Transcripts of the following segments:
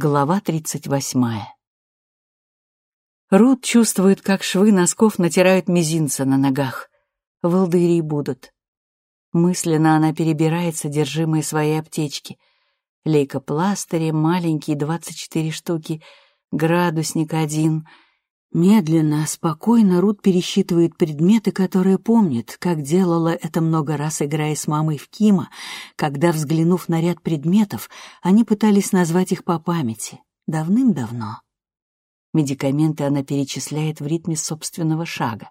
Глава тридцать восьмая. Рут чувствует, как швы носков натирают мизинца на ногах. Волдыри будут. Мысленно она перебирает содержимое своей аптечки. Лейкопластыри, маленькие, двадцать четыре штуки, градусник один — Медленно, спокойно Рут пересчитывает предметы, которые помнит, как делала это много раз, играя с мамой в Кима, когда, взглянув на ряд предметов, они пытались назвать их по памяти. Давным-давно. Медикаменты она перечисляет в ритме собственного шага.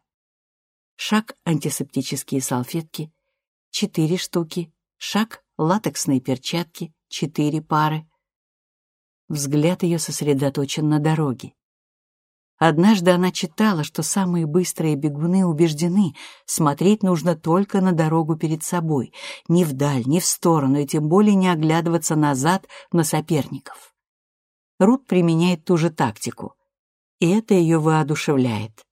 Шаг — антисептические салфетки, четыре штуки. Шаг — латексные перчатки, четыре пары. Взгляд ее сосредоточен на дороге. Однажды она читала, что самые быстрые бегуны убеждены, смотреть нужно только на дорогу перед собой, ни вдаль, ни в сторону, и тем более не оглядываться назад на соперников. Рут применяет ту же тактику, и это ее воодушевляет.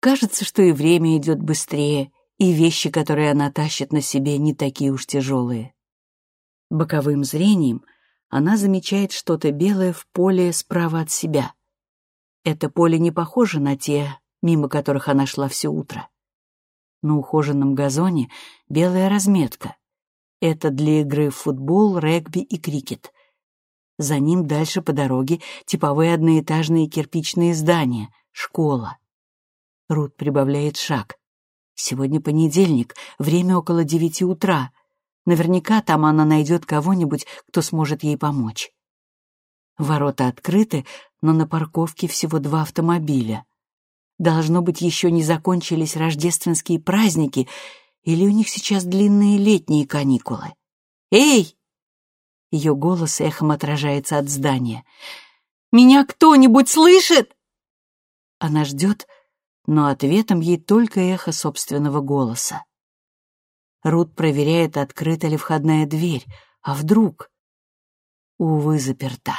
Кажется, что и время идет быстрее, и вещи, которые она тащит на себе, не такие уж тяжелые. Боковым зрением она замечает что-то белое в поле справа от себя — это поле не похоже на те, мимо которых она шла все утро. На ухоженном газоне белая разметка. Это для игры в футбол, регби и крикет. За ним дальше по дороге типовые одноэтажные кирпичные здания, школа. Рут прибавляет шаг. Сегодня понедельник, время около девяти утра. Наверняка там она найдет кого-нибудь, кто сможет ей помочь. Ворота открыты, но на парковке всего два автомобиля. Должно быть, еще не закончились рождественские праздники, или у них сейчас длинные летние каникулы. «Эй!» Ее голос эхом отражается от здания. «Меня кто-нибудь слышит?» Она ждет, но ответом ей только эхо собственного голоса. Рут проверяет, открыта ли входная дверь, а вдруг... Увы, заперта.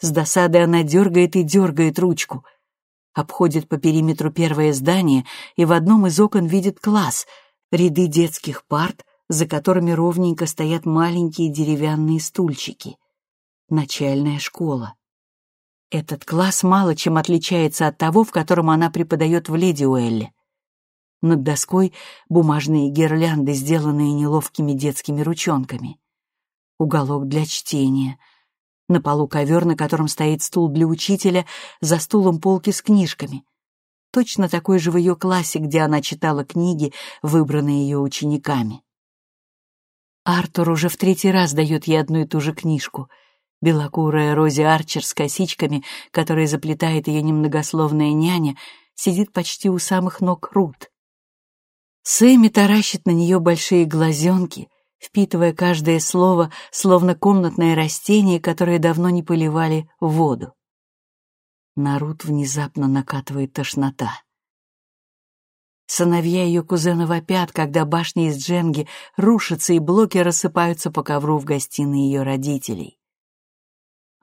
С досадой она дергает и дергает ручку. Обходит по периметру первое здание и в одном из окон видит класс, ряды детских парт, за которыми ровненько стоят маленькие деревянные стульчики. Начальная школа. Этот класс мало чем отличается от того, в котором она преподает в Леди Уэлле. Над доской бумажные гирлянды, сделанные неловкими детскими ручонками. Уголок для чтения — на полу ковер, на котором стоит стул для учителя, за стулом полки с книжками. Точно такой же в ее классе, где она читала книги, выбранные ее учениками. Артур уже в третий раз дает ей одну и ту же книжку. Белокурая Рози Арчер с косичками, которая заплетает ее немногословная няня, сидит почти у самых ног Рут. Сэмми таращит на нее большие глазенки, впитывая каждое слово, словно комнатное растение, которое давно не поливали в воду. На Рут внезапно накатывает тошнота. Сыновья ее кузена вопят, когда башни из дженги рушатся и блоки рассыпаются по ковру в гостиной ее родителей.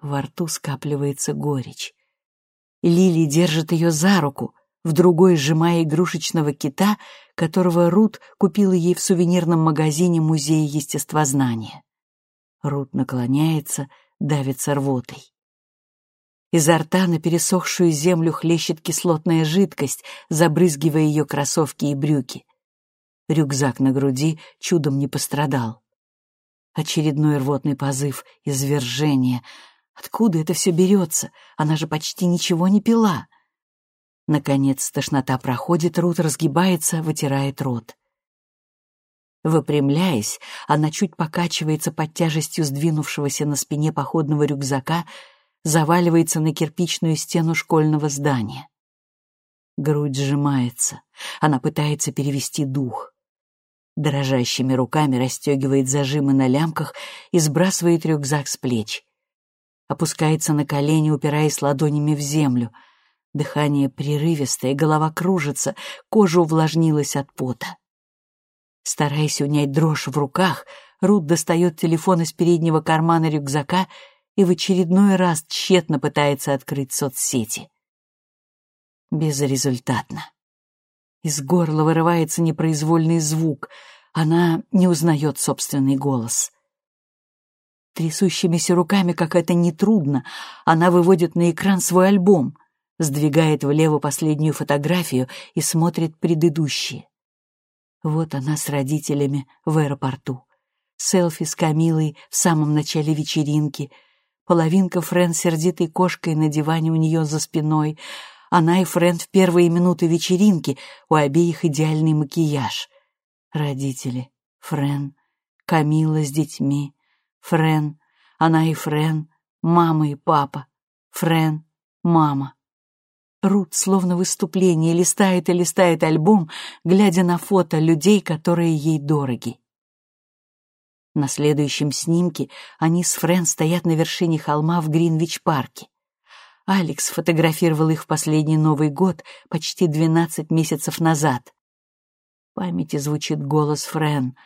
Во рту скапливается горечь. Лили держит ее за руку, в другой сжимая игрушечного кита, которого Рут купила ей в сувенирном магазине Музея естествознания. Рут наклоняется, давится рвотой. Изо рта на пересохшую землю хлещет кислотная жидкость, забрызгивая ее кроссовки и брюки. Рюкзак на груди чудом не пострадал. Очередной рвотный позыв, извержение. Откуда это все берется? Она же почти ничего не пила. Наконец тошнота проходит, Рут разгибается, вытирает рот. Выпрямляясь, она чуть покачивается под тяжестью сдвинувшегося на спине походного рюкзака, заваливается на кирпичную стену школьного здания. Грудь сжимается, она пытается перевести дух. Дрожащими руками расстегивает зажимы на лямках и сбрасывает рюкзак с плеч. Опускается на колени, упираясь ладонями в землю — Дыхание прерывистое, голова кружится, кожа увлажнилась от пота. Стараясь унять дрожь в руках, Рут достает телефон из переднего кармана рюкзака и в очередной раз тщетно пытается открыть соцсети. Безрезультатно. Из горла вырывается непроизвольный звук. Она не узнает собственный голос. Трясущимися руками, как это нетрудно, она выводит на экран свой альбом, сдвигает влево последнюю фотографию и смотрит предыдущие. Вот она с родителями в аэропорту. Селфи с Камилой в самом начале вечеринки. Половинка Френ сердитой кошкой на диване у нее за спиной. Она и Френ в первые минуты вечеринки, у обеих идеальный макияж. Родители, Френ, Камила с детьми, Френ, она и Френ, мама и папа, Френ, мама. Рут, словно выступление, листает и листает альбом, глядя на фото людей, которые ей дороги. На следующем снимке они с Френ стоят на вершине холма в Гринвич-парке. Алекс фотографировал их в последний Новый год почти 12 месяцев назад. В памяти звучит голос Френ.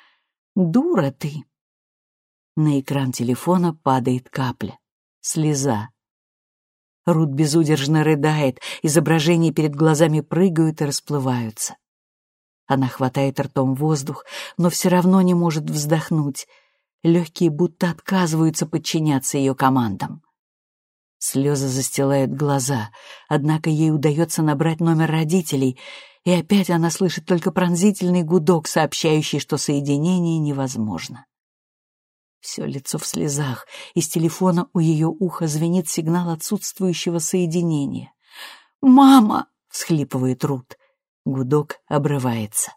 «Дура ты!» На экран телефона падает капля. Слеза. Рут безудержно рыдает, изображения перед глазами прыгают и расплываются. Она хватает ртом воздух, но все равно не может вздохнуть. Легкие будто отказываются подчиняться ее командам. Слезы застилают глаза, однако ей удается набрать номер родителей, и опять она слышит только пронзительный гудок, сообщающий, что соединение невозможно. Все лицо в слезах, из телефона у ее уха звенит сигнал отсутствующего соединения. «Мама!» — всхлипывает Рут. Гудок обрывается.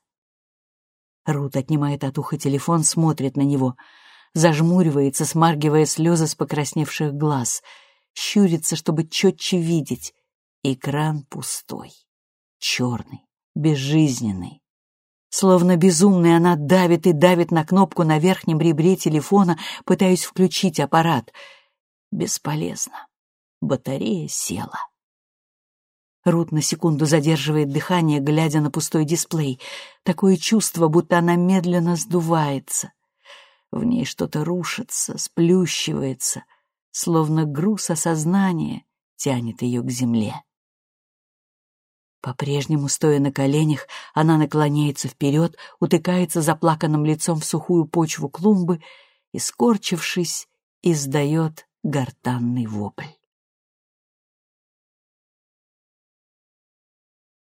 Рут отнимает от уха телефон, смотрит на него, зажмуривается, смаргивая слезы с покрасневших глаз, щурится, чтобы четче видеть. Экран пустой, черный, безжизненный. Словно безумная, она давит и давит на кнопку на верхнем ребре телефона, пытаясь включить аппарат. Бесполезно. Батарея села. Рут на секунду задерживает дыхание, глядя на пустой дисплей. Такое чувство, будто она медленно сдувается. В ней что-то рушится, сплющивается, словно груз осознания тянет ее к земле. По-прежнему, стоя на коленях, она наклоняется вперед, утыкается заплаканным лицом в сухую почву клумбы и, скорчившись, издает гортанный вопль.